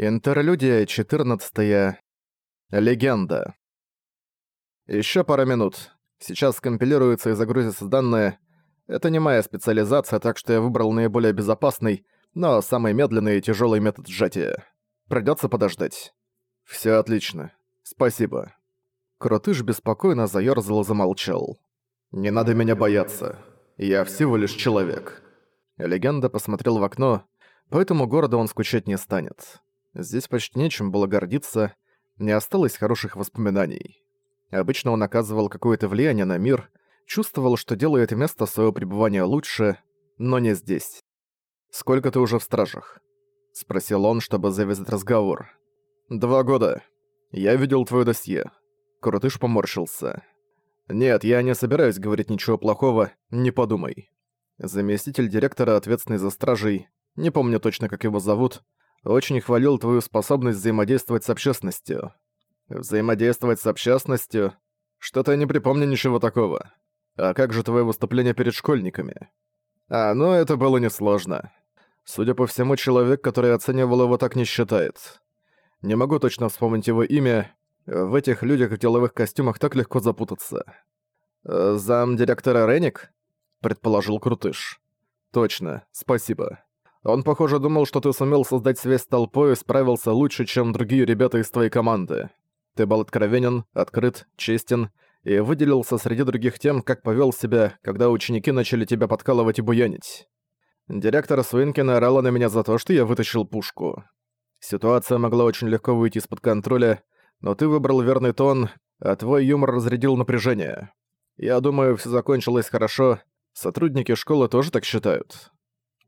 Интерлюдия 14. Легенда. Ещё пара минут. Сейчас скомпилируются и загрузятся данные. Это не моя специализация, так что я выбрал наиболее безопасный, но самый медленный и тяжёлый метод сжатия. Придётся подождать. Всё отлично. Спасибо. Крутыш беспокойно заёрзал и замолчал. «Не надо меня бояться. Я всего лишь человек». Легенда посмотрел в окно, по этому городу он скучать не станет. Здесь почти нечем было гордиться, не осталось хороших воспоминаний. Обычно он оказывал какое-то влияние на мир, чувствовал, что делает место своего пребывания лучше, но не здесь. «Сколько ты уже в стражах?» — спросил он, чтобы завязать разговор. «Два года. Я видел твое досье». Крутыш поморщился. «Нет, я не собираюсь говорить ничего плохого, не подумай». Заместитель директора, ответственный за стражей, не помню точно, как его зовут, очень хвалил твою способность взаимодействовать с общественностью. Взаимодействовать с общественностью? Что-то я не припомню ничего такого. А как же твое выступление перед школьниками? А, ну это было несложно. Судя по всему, человек, который оценивал его, так не считает. Не могу точно вспомнить его имя. В этих людях в деловых костюмах так легко запутаться. «Э, «Зам директора Реник?» — предположил Крутыш. «Точно, спасибо. Он, похоже, думал, что ты сумел создать связь с толпой и справился лучше, чем другие ребята из твоей команды. Ты был откровенен, открыт, честен и выделился среди других тем, как повел себя, когда ученики начали тебя подкалывать и буянить. Директор Свинкин орала на меня за то, что я вытащил пушку. Ситуация могла очень легко выйти из-под контроля, но ты выбрал верный тон, а твой юмор разрядил напряжение. Я думаю, все закончилось хорошо, сотрудники школы тоже так считают.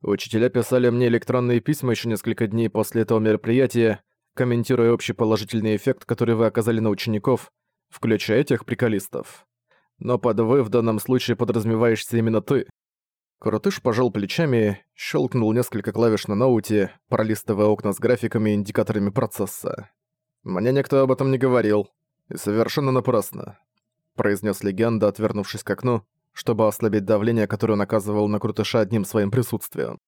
Учителя писали мне электронные письма еще несколько дней после этого мероприятия, комментируя общий положительный эффект, который вы оказали на учеников, включая тех приколистов. Но под «вы» в данном случае подразумеваешься именно ты. Крутыш пожал плечами, щелкнул несколько клавиш на ноуте, пролистывая окна с графиками и индикаторами процесса. «Мне никто об этом не говорил. И совершенно напрасно», — произнес легенда, отвернувшись к окну чтобы ослабить давление, которое он оказывал на Крутыша одним своим присутствием.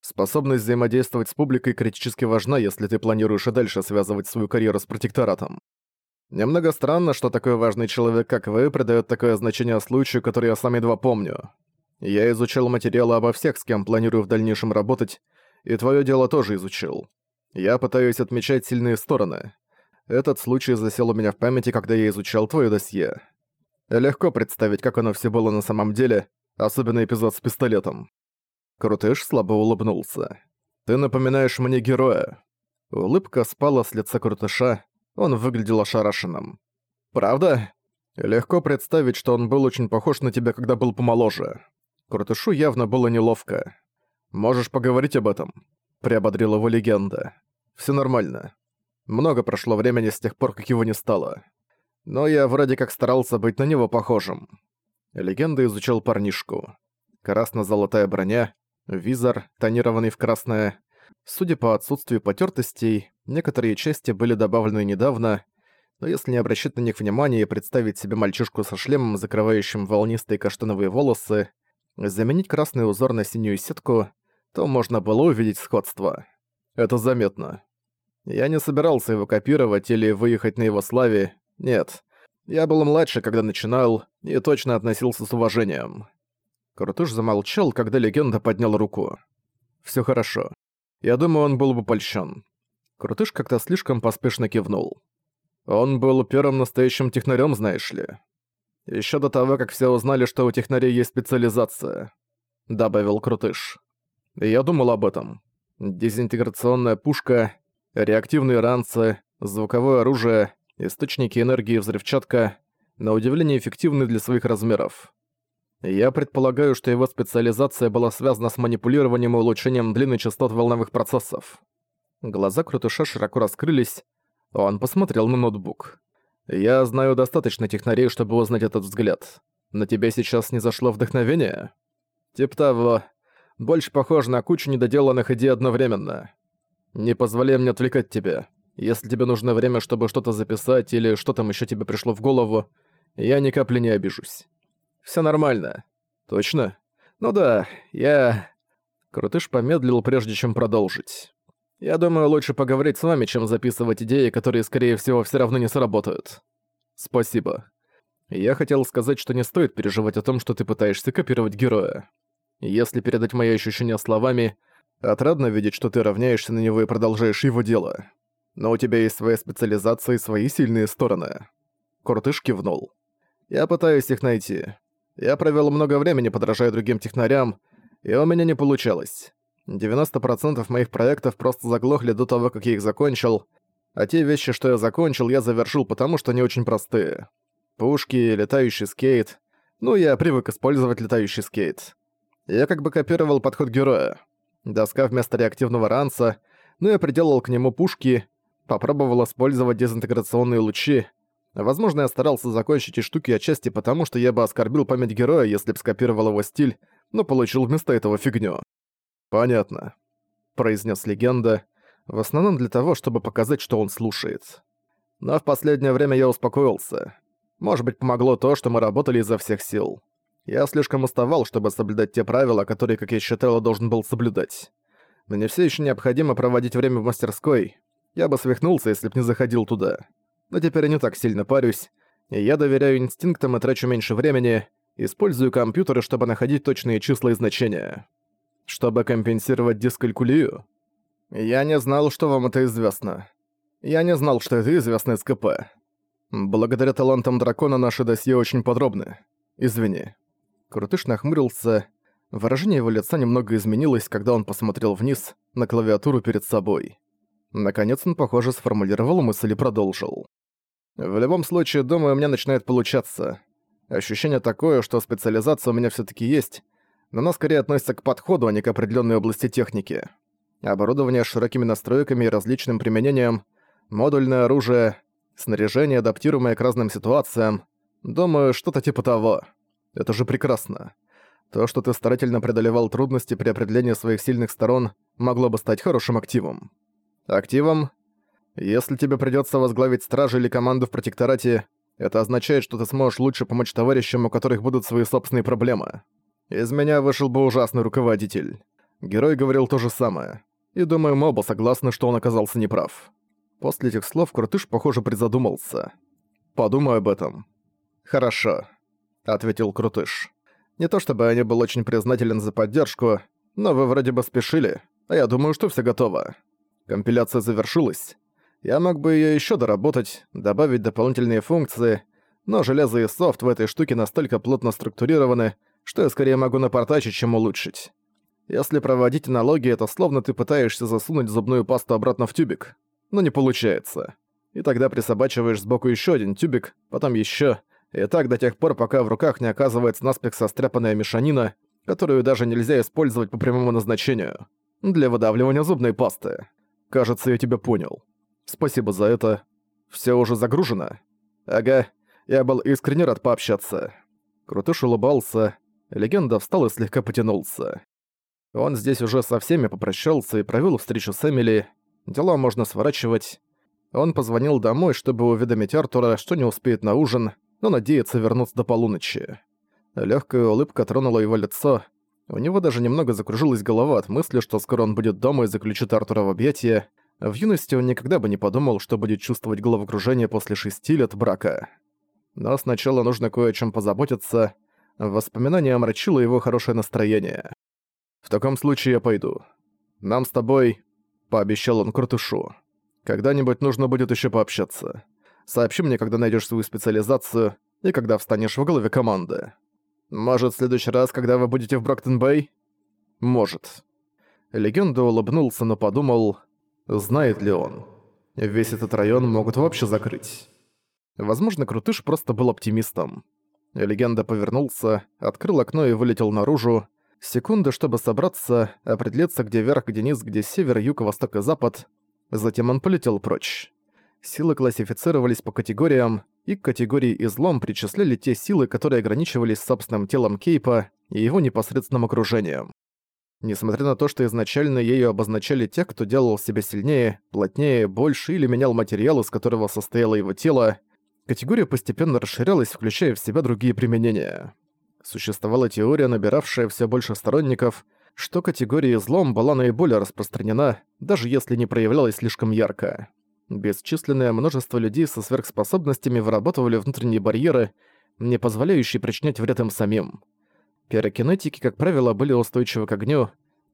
Способность взаимодействовать с публикой критически важна, если ты планируешь и дальше связывать свою карьеру с протекторатом. Немного странно, что такой важный человек, как вы, придает такое значение случаю, который я сам едва помню. Я изучил материалы обо всех, с кем планирую в дальнейшем работать, и твое дело тоже изучил. Я пытаюсь отмечать сильные стороны. Этот случай засел у меня в памяти, когда я изучал твое досье. Легко представить, как оно все было на самом деле, особенно эпизод с пистолетом. Крутыш слабо улыбнулся. «Ты напоминаешь мне героя». Улыбка спала с лица Крутыша, он выглядел ошарашенным. «Правда?» Легко представить, что он был очень похож на тебя, когда был помоложе. Крутышу явно было неловко. «Можешь поговорить об этом?» — приободрила его легенда. «Всё нормально. Много прошло времени с тех пор, как его не стало но я вроде как старался быть на него похожим. Легенда изучал парнишку. Красно-золотая броня, визор, тонированный в красное. Судя по отсутствию потертостей, некоторые части были добавлены недавно, но если не обращать на них внимания и представить себе мальчишку со шлемом, закрывающим волнистые каштановые волосы, заменить красный узор на синюю сетку, то можно было увидеть сходство. Это заметно. Я не собирался его копировать или выехать на его славе, нет. Я был младше, когда начинал, и точно относился с уважением. Крутыш замолчал, когда легенда поднял руку. Всё хорошо. Я думаю, он был бы польщен. Крутыш как-то слишком поспешно кивнул. Он был первым настоящим технарем, знаешь ли. Еще до того, как все узнали, что у технарей есть специализация, добавил Крутыш. Я думал об этом. Дезинтеграционная пушка, реактивные ранцы, звуковое оружие, Источники энергии взрывчатка, на удивление эффективны для своих размеров. Я предполагаю, что его специализация была связана с манипулированием и улучшением длины частот волновых процессов. Глаза Крутыша широко раскрылись, он посмотрел на ноутбук. «Я знаю достаточно технарей, чтобы узнать этот взгляд. На тебя сейчас не зашло вдохновение?» «Тип того. Больше похоже на кучу недоделанных идей одновременно. Не позволяй мне отвлекать тебя. Если тебе нужно время, чтобы что-то записать или что там еще тебе пришло в голову, я ни капли не обижусь. Все нормально. Точно? Ну да, я... Крутыш помедлил, прежде чем продолжить. Я думаю, лучше поговорить с вами, чем записывать идеи, которые, скорее всего, все равно не сработают. Спасибо. Я хотел сказать, что не стоит переживать о том, что ты пытаешься копировать героя. Если передать мои ощущения словами, отрадно видеть, что ты равняешься на него и продолжаешь его дело. Но у тебя есть своя специализация и свои сильные стороны. Куртыш кивнул. Я пытаюсь их найти. Я провел много времени, подражая другим технарям, и у меня не получалось. 90% моих проектов просто заглохли до того, как я их закончил, а те вещи, что я закончил, я завершил, потому что они очень простые. Пушки, летающий скейт. Ну, я привык использовать летающий скейт. Я как бы копировал подход героя. Доска вместо реактивного ранца, но я приделал к нему пушки, попробовал использовать дезинтеграционные лучи. Возможно, я старался закончить эти штуки отчасти потому, что я бы оскорбил память героя, если бы скопировал его стиль, но получил вместо этого фигню. «Понятно», — произнес легенда, в основном для того, чтобы показать, что он слушает. Но в последнее время я успокоился. Может быть, помогло то, что мы работали изо всех сил. Я слишком уставал, чтобы соблюдать те правила, которые, как я считал, должен был соблюдать. Мне все еще необходимо проводить время в мастерской. Я бы свихнулся, если б не заходил туда. Но теперь я не так сильно парюсь, и я доверяю инстинктам и трачу меньше времени, использую компьютеры, чтобы находить точные числа и значения. Чтобы компенсировать дискалькулию? Я не знал, что вам это известно. Я не знал, что это известно из КП. Благодаря талантам дракона наши досье очень подробны. Извини. Крутыш нахмурился. Выражение его лица немного изменилось, когда он посмотрел вниз, на клавиатуру перед собой. Наконец он, похоже, сформулировал мысль и продолжил. «В любом случае, думаю, у меня начинает получаться. Ощущение такое, что специализация у меня все таки есть, но она скорее относится к подходу, а не к определенной области техники. Оборудование с широкими настройками и различным применением, модульное оружие, снаряжение, адаптируемое к разным ситуациям. Думаю, что-то типа того. Это же прекрасно. То, что ты старательно преодолевал трудности при определении своих сильных сторон, могло бы стать хорошим активом. Активом? Если тебе придётся возглавить стражи или команду в протекторате, это означает, что ты сможешь лучше помочь товарищам, у которых будут свои собственные проблемы. Из меня вышел бы ужасный руководитель. Герой говорил то же самое. И думаю, мы оба согласны, что он оказался неправ. После этих слов Крутыш, похоже, призадумался. Подумай об этом. Хорошо ответил Крутыш. «Не то чтобы я не был очень признателен за поддержку, но вы вроде бы спешили, а я думаю, что все готово. Компиляция завершилась. Я мог бы ее еще доработать, добавить дополнительные функции, но железо и софт в этой штуке настолько плотно структурированы, что я скорее могу напортачить, чем улучшить. Если проводить аналогии, это словно ты пытаешься засунуть зубную пасту обратно в тюбик, но не получается. И тогда присобачиваешь сбоку еще один тюбик, потом еще, и так до тех пор, пока в руках не оказывается наспех состряпанная мешанина, которую даже нельзя использовать по прямому назначению. Для выдавливания зубной пасты. Кажется, я тебя понял. Спасибо за это. Все уже загружено? Ага, я был искренне рад пообщаться. Крутыш улыбался, легенда встал и слегка потянулся. Он здесь уже со всеми попрощался и провел встречу с Эмили. Дела можно сворачивать. Он позвонил домой, чтобы уведомить Артура, что не успеет на ужин, но надеется вернуться до полуночи. Легкая улыбка тронула его лицо. У него даже немного закружилась голова от мысли, что скоро он будет дома и заключит Артура в объятия. В юности он никогда бы не подумал, что будет чувствовать головокружение после шести лет брака. Но сначала нужно кое о чем позаботиться. Воспоминание омрачило его хорошее настроение. «В таком случае я пойду. Нам с тобой...» — пообещал он Крутышу. «Когда-нибудь нужно будет еще пообщаться. Сообщи мне, когда найдешь свою специализацию и когда встанешь в голове команды. Может, в следующий раз, когда вы будете в Броктон-Бэй? Может. Легенда улыбнулся, но подумал, знает ли он. Весь этот район могут вообще закрыть. Возможно, Крутыш просто был оптимистом. Легенда повернулся, открыл окно и вылетел наружу. Секунда, чтобы собраться, определиться, где верх, где низ, где север, юг, восток и запад. Затем он полетел прочь. Силы классифицировались по категориям, и к категории «излом» причисляли те силы, которые ограничивались собственным телом Кейпа и его непосредственным окружением. Несмотря на то, что изначально ею обозначали тех, кто делал себя сильнее, плотнее, больше или менял материал, из которого состояло его тело, категория постепенно расширялась, включая в себя другие применения. Существовала теория, набиравшая все больше сторонников, что категория излом была наиболее распространена, даже если не проявлялась слишком ярко. Бесчисленное множество людей со сверхспособностями вырабатывали внутренние барьеры, не позволяющие причинять вред им самим. Пирокинетики, как правило, были устойчивы к огню.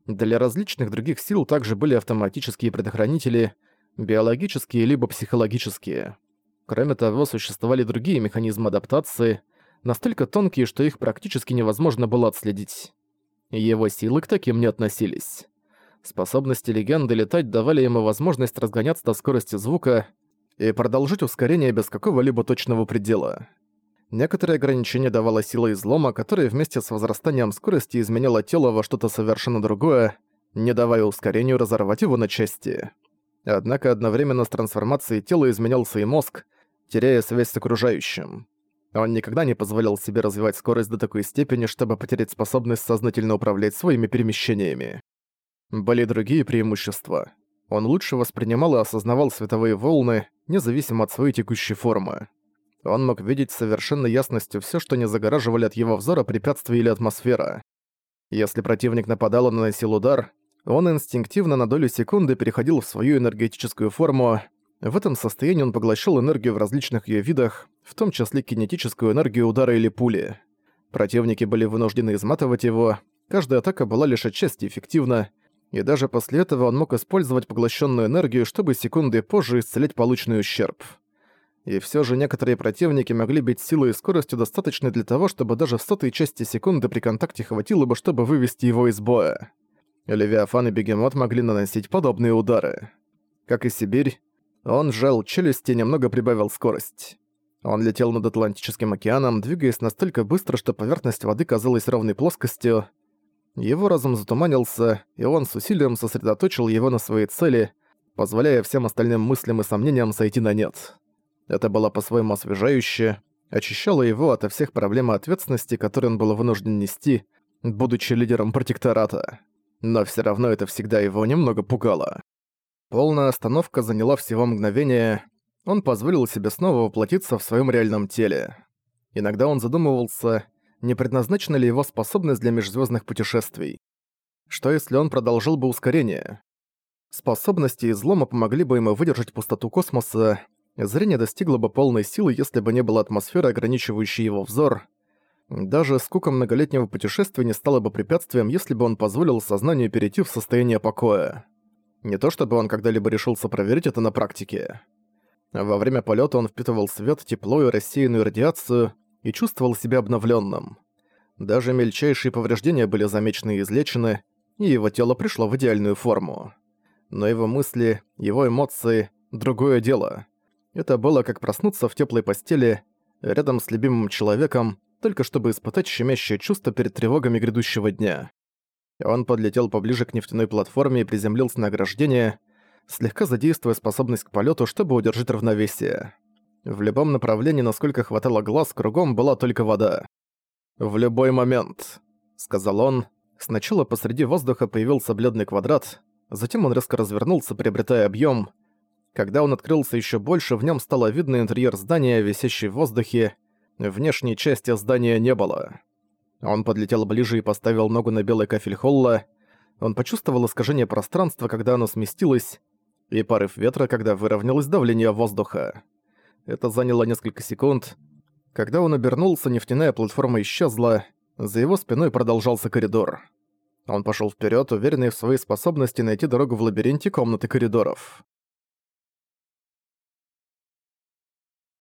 Для различных других сил также были автоматические предохранители, биологические либо психологические. Кроме того, существовали другие механизмы адаптации, настолько тонкие, что их практически невозможно было отследить. Его силы к таким не относились. Способности легенды летать давали ему возможность разгоняться до скорости звука и продолжить ускорение без какого-либо точного предела. Некоторые ограничения давала сила излома, которая вместе с возрастанием скорости изменяла тело во что-то совершенно другое, не давая ускорению разорвать его на части. Однако одновременно с трансформацией тела изменялся и мозг, теряя связь с окружающим. Он никогда не позволял себе развивать скорость до такой степени, чтобы потерять способность сознательно управлять своими перемещениями. Были другие преимущества. Он лучше воспринимал и осознавал световые волны, независимо от своей текущей формы. Он мог видеть с совершенной ясностью все, что не загораживали от его взора препятствия или атмосфера. Если противник нападал и наносил удар, он инстинктивно на долю секунды переходил в свою энергетическую форму. В этом состоянии он поглощал энергию в различных ее видах, в том числе кинетическую энергию удара или пули. Противники были вынуждены изматывать его, каждая атака была лишь отчасти эффективна, и даже после этого он мог использовать поглощенную энергию, чтобы секунды позже исцелять полученный ущерб. И все же некоторые противники могли бить силой и скоростью достаточной для того, чтобы даже в сотой части секунды при контакте хватило бы, чтобы вывести его из боя. Левиафан и Бегемот могли наносить подобные удары. Как и Сибирь, он сжал челюсти и немного прибавил скорость. Он летел над Атлантическим океаном, двигаясь настолько быстро, что поверхность воды казалась ровной плоскостью. Его разум затуманился, и он с усилием сосредоточил его на своей цели, позволяя всем остальным мыслям и сомнениям сойти на нет. Это было по-своему освежающе, очищало его ото всех проблем и ответственности, которые он был вынужден нести, будучи лидером протектората. Но все равно это всегда его немного пугало. Полная остановка заняла всего мгновение. Он позволил себе снова воплотиться в своем реальном теле. Иногда он задумывался, не предназначена ли его способность для межзвездных путешествий. Что если он продолжил бы ускорение? Способности излома помогли бы ему выдержать пустоту космоса, Зрение достигло бы полной силы, если бы не было атмосферы, ограничивающей его взор. Даже скука многолетнего путешествия не стала бы препятствием, если бы он позволил сознанию перейти в состояние покоя. Не то чтобы он когда-либо решился проверить это на практике. Во время полета он впитывал свет, тепло и рассеянную радиацию и чувствовал себя обновленным. Даже мельчайшие повреждения были замечены и излечены, и его тело пришло в идеальную форму. Но его мысли, его эмоции — другое дело. Это было как проснуться в теплой постели, рядом с любимым человеком, только чтобы испытать щемящее чувство перед тревогами грядущего дня. Он подлетел поближе к нефтяной платформе и приземлился на ограждение, слегка задействуя способность к полету, чтобы удержать равновесие. В любом направлении, насколько хватало глаз, кругом была только вода. «В любой момент», — сказал он. Сначала посреди воздуха появился бледный квадрат, затем он резко развернулся, приобретая объем. Когда он открылся еще больше, в нем стало видно интерьер здания, висящий в воздухе. Внешней части здания не было. Он подлетел ближе и поставил ногу на белый кафель холла. Он почувствовал искажение пространства, когда оно сместилось, и порыв ветра, когда выровнялось давление воздуха. Это заняло несколько секунд. Когда он обернулся, нефтяная платформа исчезла, за его спиной продолжался коридор. Он пошел вперед, уверенный в своей способности найти дорогу в лабиринте комнаты коридоров.